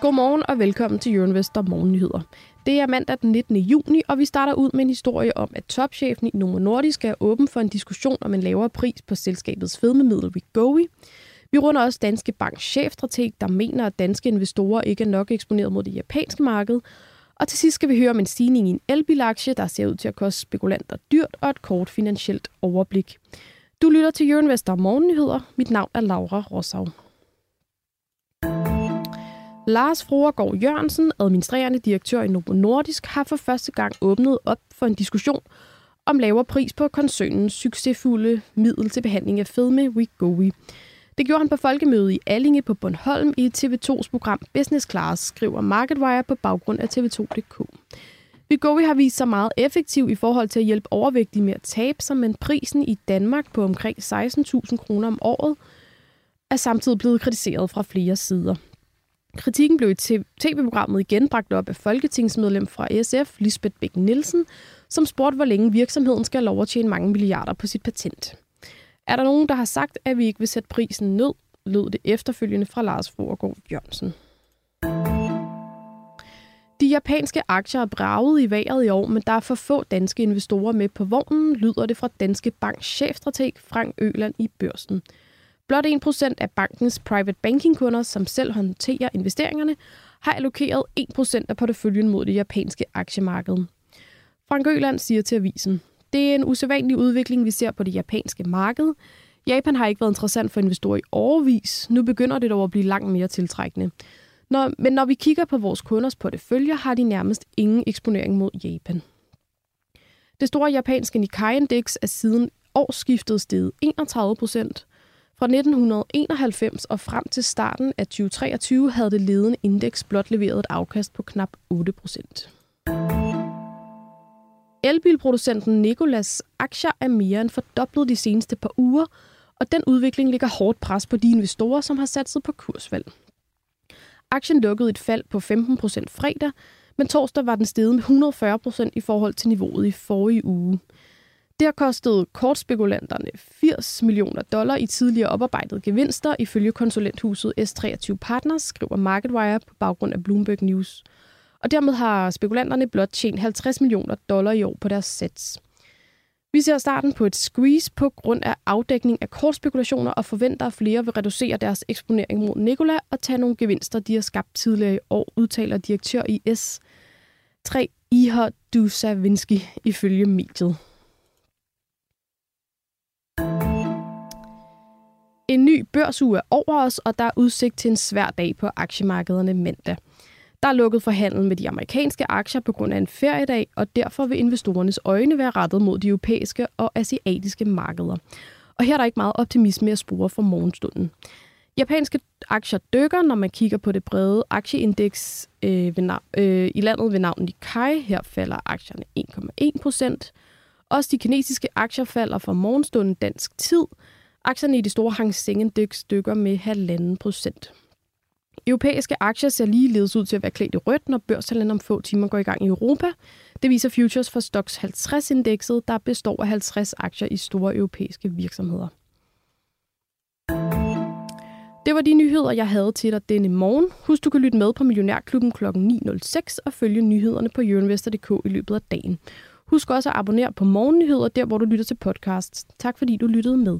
Godmorgen og velkommen til Jørgen Morgennyheder. Det er mandag den 19. juni, og vi starter ud med en historie om, at topchefen i Novo Nordisk er åben for en diskussion om en lavere pris på selskabets fedmemiddel Wegovy. Vi runder også Danske Banks chefstrateg, der mener, at danske investorer ikke er nok eksponeret mod det japanske marked. Og til sidst skal vi høre om en stigning i en elbilaktie, der ser ud til at koste spekulanter dyrt, og et kort finansielt overblik. Du lytter til Jørgen Vester Morgennyheder. Mit navn er Laura Rossau. Lars Froergaard Jørgensen, administrerende direktør i Novo Nordisk, har for første gang åbnet op for en diskussion om lavere pris på koncernens succesfulde middel til behandling af fedme Wegovy. Det gjorde han på folkemødet i Allinge på Bornholm i TV2's program Business Class, skriver MarketWire på baggrund af TV2.dk. Wegovy har vist sig meget effektiv i forhold til at hjælpe overvægtige med at tabe sig, men prisen i Danmark på omkring 16.000 kroner om året er samtidig blevet kritiseret fra flere sider. Kritikken blev i tv-programmet igen bragt op af folketingsmedlem fra SF, Lisbeth Bæk Nielsen, som spurgte, hvor længe virksomheden skal lov at tjene mange milliarder på sit patent. Er der nogen, der har sagt, at vi ikke vil sætte prisen ned, lød det efterfølgende fra Lars Foregård Jørgensen. De japanske aktier er braget i vejret i år, men der er for få danske investorer med på vognen, lyder det fra Danske Banks chefstrateg Frank Øland i børsen. Blot 1% af bankens private banking-kunder, som selv håndterer investeringerne, har allokeret 1% af porteføljen mod det japanske aktiemarked. Frank Øland siger til avisen, det er en usædvanlig udvikling, vi ser på det japanske marked. Japan har ikke været interessant for investorer i overvis. Nu begynder det dog at blive langt mere tiltrækkende. Når, men når vi kigger på vores kunders porteføljer, har de nærmest ingen eksponering mod Japan. Det store japanske Nikkei-indeks er siden årsskiftet steget 31 procent. Fra 1991 og frem til starten af 2023 havde det ledende indeks blot leveret et afkast på knap 8 procent. Elbilproducenten Nikolas aktier er mere end fordoblet de seneste par uger, og den udvikling ligger hårdt pres på de investorer, som har satset på kursfald. Aktien lukkede et fald på 15% fredag, men torsdag var den steget med 140% i forhold til niveauet i forrige uge. Det har kostet kortspekulanterne 80 millioner dollar i tidligere oparbejdede gevinster, ifølge konsulenthuset S23 Partners, skriver MarketWire på baggrund af Bloomberg News. Og dermed har spekulanterne blot tjent 50 millioner dollar i år på deres sats. Vi ser starten på et squeeze på grund af afdækning af kortspekulationer og forventer, at flere vil reducere deres eksponering mod Nikola og tage nogle gevinster, de har skabt tidligere i år, udtaler direktør i S3 Ihor Dusavinsky ifølge mediet. En ny børsuge er over os, og der er udsigt til en svær dag på aktiemarkederne mandag. Der er lukket for handel med de amerikanske aktier på grund af en feriedag, og derfor vil investorernes øjne være rettet mod de europæiske og asiatiske markeder. Og her er der ikke meget optimisme at spore for morgenstunden. Japanske aktier dykker, når man kigger på det brede aktieindeks øh, ved øh, i landet ved navn Nikkei. Her falder aktierne 1,1 procent. Også de kinesiske aktier falder for morgenstunden dansk tid. Aktierne i de store Hang Seng Index dykker med 1,5 procent. Europæiske aktier ser ligeledes ud til at være klædt i rødt, når børshandlen om få timer går i gang i Europa. Det viser futures for Stox 50-indekset, der består af 50 aktier i store europæiske virksomheder. Det var de nyheder, jeg havde til dig denne morgen. Husk, du kan lytte med på Millionærklubben kl. 9.06 og følge nyhederne på jørgenvester.dk i løbet af dagen. Husk også at abonnere på Morgennyheder, der hvor du lytter til podcasts. Tak fordi du lyttede med.